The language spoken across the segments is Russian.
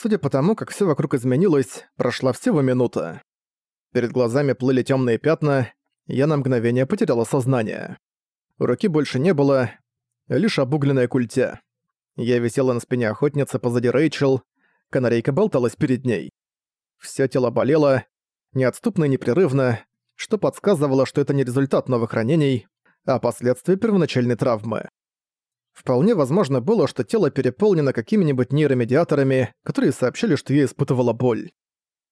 Судя по тому, как все вокруг изменилось, прошла всего минута. Перед глазами плыли темные пятна, я на мгновение потеряла сознание. Руки больше не было, лишь обугленная культя. Я висела на спине охотницы позади Рэйчел, канарейка болталась перед ней. Всё тело болело, неотступно и непрерывно, что подсказывало, что это не результат новых ранений, а последствия первоначальной травмы. Вполне возможно было, что тело переполнено какими-нибудь нейромедиаторами, которые сообщили, что я испытывала боль.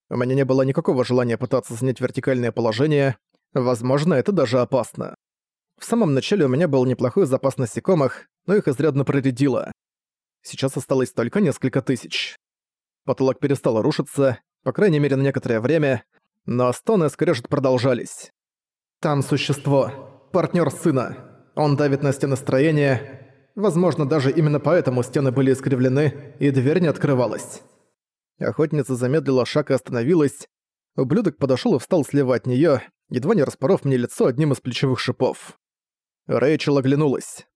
У меня не было никакого желания пытаться занять вертикальное положение, возможно, это даже опасно. В самом начале у меня был неплохой запас насекомых, но их изрядно проредило. Сейчас осталось только несколько тысяч. Потолок перестал рушиться, по крайней мере на некоторое время, но стоны скрежет продолжались. Там существо, партнер сына. Он давит на стены строения. Возможно, даже именно поэтому стены были искривлены, и дверь не открывалась. Охотница замедлила шаг и остановилась. Ублюдок подошёл и встал слева от неё, едва не распоров мне лицо одним из плечевых шипов. Рэйчел оглянулась.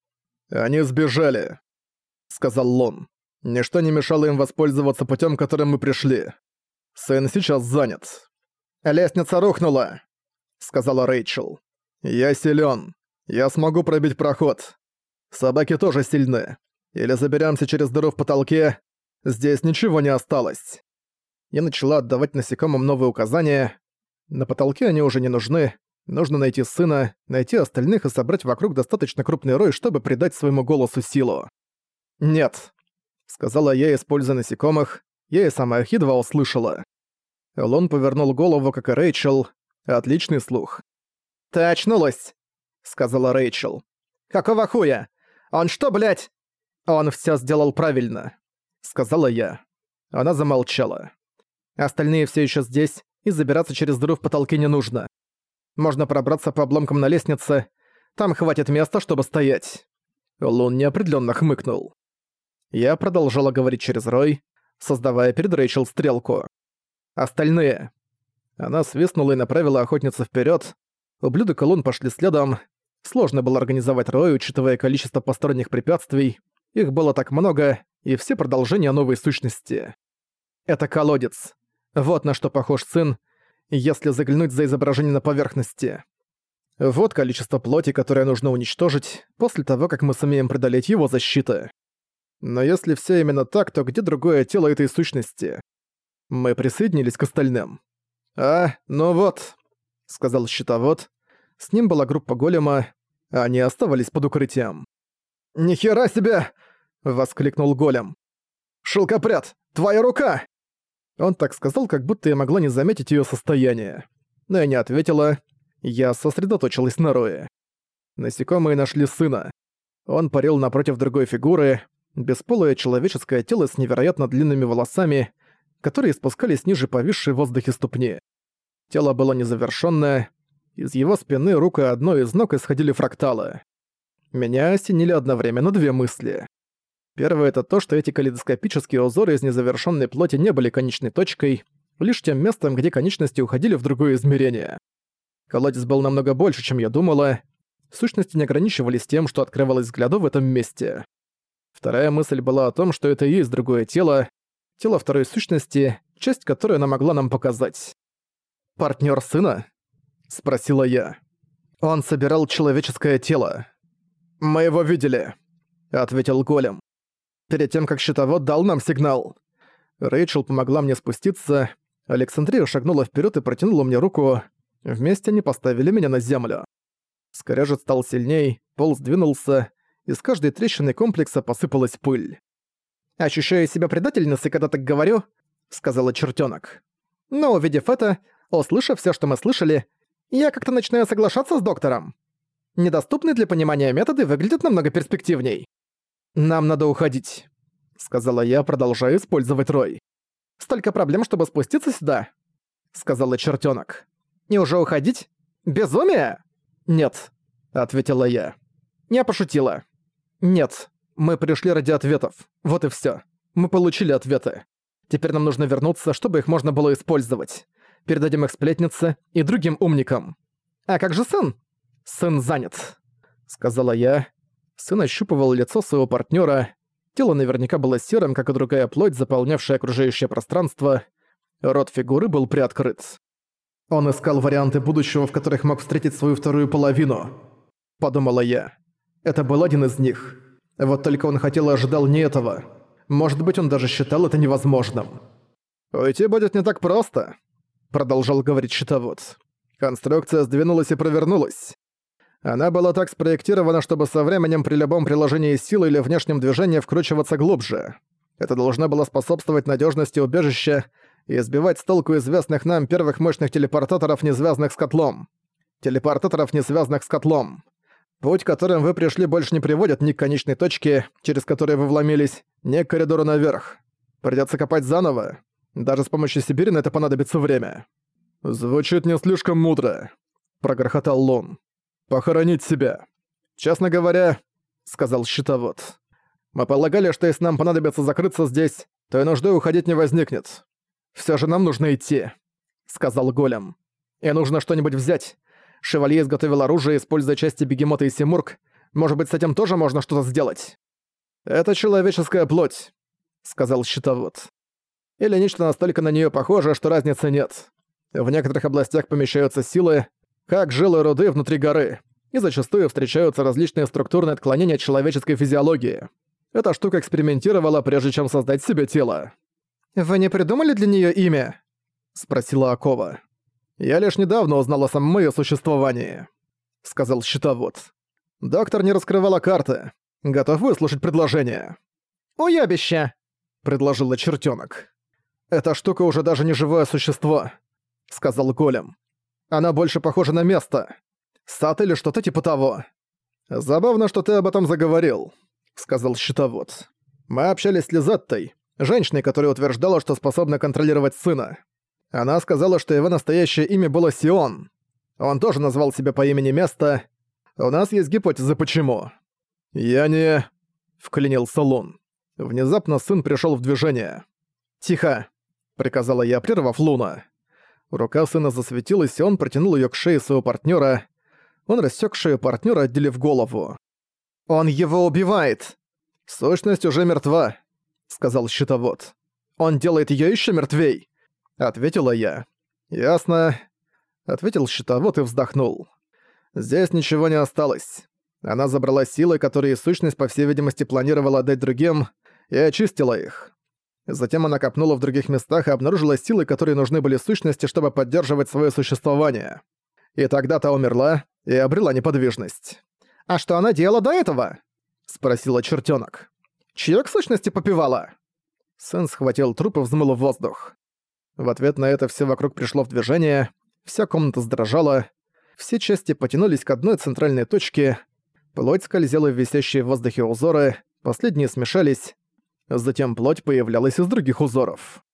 «Они сбежали», — сказал Лон. «Ничто не мешало им воспользоваться путём, которым мы пришли. Сын сейчас занят». «Лестница рухнула», — сказала Рэйчел. «Я силён. Я смогу пробить проход. Собаки тоже сильны. Или заберемся через дыру в потолке, Здесь ничего не осталось. Я начала отдавать насекомым новые указания. На потолке они уже не нужны. Нужно найти сына, найти остальных и собрать вокруг достаточно крупный рой, чтобы придать своему голосу силу. «Нет», — сказала я, используя насекомых, я и сама их едва услышала. Лон повернул голову, как и Рэйчел. Отличный слух. «Ты очнулась», — сказала Рэйчел. «Какого хуя? Он что, блядь?» Он все сделал правильно сказала я. Она замолчала. Остальные все еще здесь, и забираться через дыру в потолке не нужно. Можно пробраться по обломкам на лестнице, там хватит места, чтобы стоять. Лун неопределенно хмыкнул. Я продолжала говорить через Рой, создавая перед Рэйчел стрелку. «Остальные». Она свистнула и направила охотницу вперед. Ублюдок и Лун пошли следом. Сложно было организовать Рой, учитывая количество посторонних препятствий. Их было так много, и все продолжения новой сущности. Это колодец. Вот на что похож сын, если заглянуть за изображение на поверхности. Вот количество плоти, которое нужно уничтожить после того, как мы сумеем преодолеть его защиты. Но если все именно так, то где другое тело этой сущности? Мы присоединились к остальным. «А, ну вот», — сказал щитовод. С ним была группа голема, они оставались под укрытием. «Нихера себе!» — воскликнул голем. «Шелкопряд, твоя рука!» Он так сказал, как будто я могла не заметить её состояние. Но я не ответила. Я сосредоточилась на Рое. Насекомые нашли сына. Он парил напротив другой фигуры, бесполое человеческое тело с невероятно длинными волосами, которые спускались ниже повисшей в воздухе ступни. Тело было незавершённое, из его спины, рук и одной из ног исходили фракталы. Меня осенили одновременно две мысли. Первое — это то, что эти калейдоскопические узоры из незавершенной плоти не были конечной точкой, лишь тем местом, где конечности уходили в другое измерение. Колодец был намного больше, чем я думала. Сущности не ограничивались тем, что открывалось взгляду в этом месте. Вторая мысль была о том, что это и есть другое тело, тело второй сущности, часть которой она могла нам показать. «Партнёр сына?» — спросила я. «Он собирал человеческое тело». «Мы его видели», — ответил голем перед тем, как щитовод дал нам сигнал. Рэйчел помогла мне спуститься, Александрия шагнула вперед и протянула мне руку. Вместе они поставили меня на землю. Скорежет стал сильней, пол сдвинулся, из каждой трещины комплекса посыпалась пыль. «Ощущаю себя предательницей, когда так говорю», — сказала чертенок. «Но увидев это, услышав все, что мы слышали, я как-то начинаю соглашаться с доктором. Недоступные для понимания методы выглядят намного перспективней». «Нам надо уходить», — сказала я, продолжая использовать Рой. «Столько проблем, чтобы спуститься сюда», — сказала чертенок. «Не уже уходить? Безумие?» «Нет», — ответила я. Я пошутила. «Нет, мы пришли ради ответов. Вот и все. Мы получили ответы. Теперь нам нужно вернуться, чтобы их можно было использовать. Передадим их сплетнице и другим умникам. А как же сын? Сын занят», — сказала я, Сын ощупывал лицо своего партнера. Тело наверняка было серым, как и другая плоть, заполнявшая окружающее пространство. Рот фигуры был приоткрыт. Он искал варианты будущего, в которых мог встретить свою вторую половину. Подумала я. Это был один из них. Вот только он хотел и ожидал не этого. Может быть, он даже считал это невозможным. «Уйти будет не так просто», — продолжал говорить щитовод. Конструкция сдвинулась и провернулась. Она была так спроектирована, чтобы со временем при любом приложении силы или внешнем движении вкручиваться глубже. Это должно было способствовать надежности убежища и сбивать с толку известных нам первых мощных телепортаторов, не связанных с котлом. Телепортаторов, не связанных с котлом. Путь, которым вы пришли, больше не приводит ни к конечной точке, через которую вы вломились, ни к коридору наверх. Придётся копать заново. Даже с помощью Сибирина это понадобится время. «Звучит не слишком мудро», — прогрохотал Лун. «Похоронить себя. Честно говоря», — сказал щитовод, «мы полагали, что если нам понадобится закрыться здесь, то и нужды уходить не возникнет. Всё же нам нужно идти», — сказал Голем. «И нужно что-нибудь взять. Шевалье изготовил оружие, используя части бегемота и симург. Может быть, с этим тоже можно что-то сделать?» «Это человеческая плоть», — сказал щитовод. «Или нечто настолько на неё похоже, что разницы нет. В некоторых областях помещаются силы, как жилы руды внутри горы, и зачастую встречаются различные структурные отклонения человеческой физиологии. Эта штука экспериментировала, прежде чем создать себе тело. «Вы не придумали для неё имя?» — спросила Акова. «Я лишь недавно узнал о самом её существовании», — сказал щитовод. «Доктор не раскрывала карты. Готов выслушать предложение». «Уябище!» — предложила чертёнок. «Эта штука уже даже не живое существо», — сказал Голем. «Она больше похожа на место. Сад или что-то типа того». «Забавно, что ты об этом заговорил», — сказал щитовод. «Мы общались с Лизеттой, женщиной, которая утверждала, что способна контролировать сына. Она сказала, что его настоящее имя было Сион. Он тоже назвал себя по имени места. У нас есть гипотеза почему. «Я не...» — вклинился Лун. Внезапно сын пришел в движение. «Тихо!» — приказала я, прервав Луна. Рука сына засветилась, и он протянул ее к шее своего партнера. Он рассек шею партнера, отделив голову. «Он его убивает!» «Сущность уже мертва», сказал щитовод. «Он делает её ещё мертвей!» Ответила я. «Ясно», — ответил щитовод и вздохнул. «Здесь ничего не осталось. Она забрала силы, которые сущность, по всей видимости, планировала отдать другим, и очистила их. Затем она копнула в других местах и обнаружила силы, которые нужны были сущности, чтобы поддерживать своё существование. И тогда та умерла и обрела неподвижность. «А что она делала до этого?» — спросила чертёнок. Чаек сущности попивала?» Сэн схватил труп и взмыл в воздух. В ответ на это все вокруг пришло в движение, вся комната сдрожала, все части потянулись к одной центральной точке, плоть скользила в висящие в воздухе узоры, последние смешались, затем плоть появлялась из других узоров.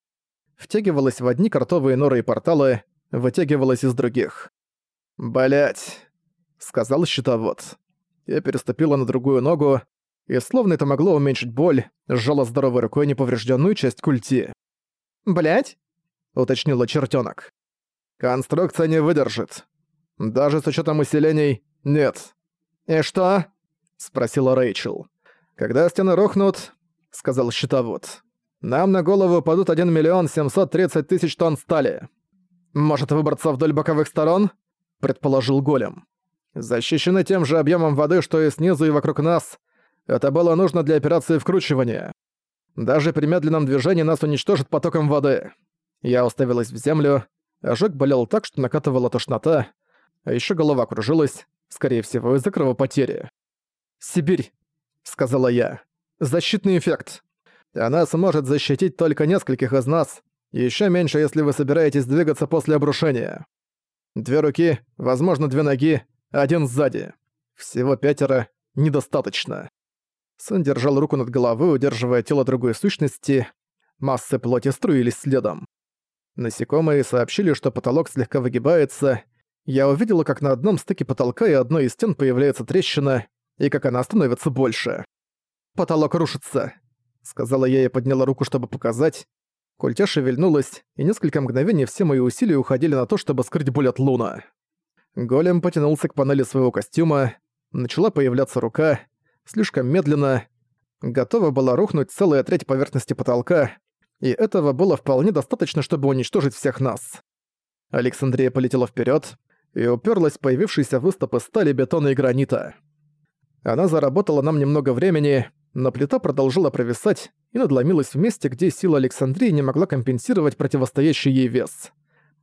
Втягивалась в одни картовые норы и порталы, вытягивалась из других. «Блять», — сказал щитовод. Я переступила на другую ногу, и словно это могло уменьшить боль, сжала здоровой рукой неповрежденную часть культи. Блять? уточнила чертенок. «Конструкция не выдержит. Даже с учетом усилений — нет». «И что?» — спросила Рэйчел. «Когда стены рухнут», — сказал щитовод, — «нам на голову падут 1 миллион 730 тысяч тонн стали. Может выбраться вдоль боковых сторон?» — предположил Голем. «Защищены тем же объемом воды, что и снизу и вокруг нас, это было нужно для операции вкручивания. Даже при медленном движении нас уничтожит потоком воды. Я уставилась в землю, ожог болел так, что накатывала тошнота, а ещё голова кружилась, скорее всего, из-за кровопотери. «Сибирь», — сказала я. «Защитный эффект. Она сможет защитить только нескольких из нас, ещё меньше, если вы собираетесь двигаться после обрушения. Две руки, возможно, две ноги, один сзади. Всего пятеро недостаточно». Сын держал руку над головой, удерживая тело другой сущности. Массы плоти струились следом. Насекомые сообщили, что потолок слегка выгибается. Я увидела, как на одном стыке потолка и одной из стен появляется трещина, и как она становится больше. «Потолок рушится», — сказала я и подняла руку, чтобы показать. Культя шевельнулась, и несколько мгновений все мои усилия уходили на то, чтобы скрыть боль от луна. Голем потянулся к панели своего костюма, начала появляться рука, слишком медленно. готова была рухнуть целая треть поверхности потолка, и этого было вполне достаточно, чтобы уничтожить всех нас. Александрия полетела вперед и уперлась в появившийся выступы стали, бетона и гранита. Она заработала нам немного времени, но плита продолжила провисать и надломилась в месте, где сила Александрии не могла компенсировать противостоящий ей вес.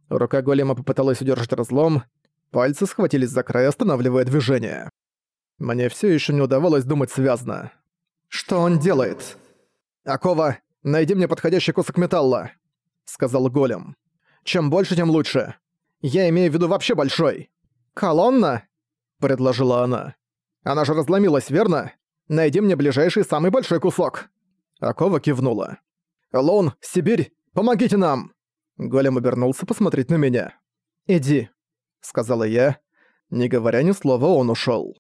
Рука голема попыталась удержать разлом, пальцы схватились за край, останавливая движение. Мне все еще не удавалось думать связно. «Что он делает?» «Акова, найди мне подходящий кусок металла», — сказал голем. «Чем больше, тем лучше. Я имею в виду вообще большой». «Колонна?» — предложила она. «Она же разломилась, верно? Найди мне ближайший самый большой кусок». Акова кивнула. «Лун, Сибирь, помогите нам!» Голем обернулся посмотреть на меня. «Иди», — сказала я. Не говоря ни слова, он ушёл.